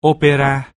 operar.